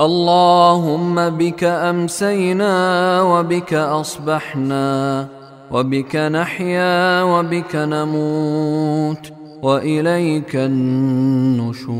اللهم بك أمسينا وبك أصبحنا وبك نحيا وبك نموت وإليك النشور.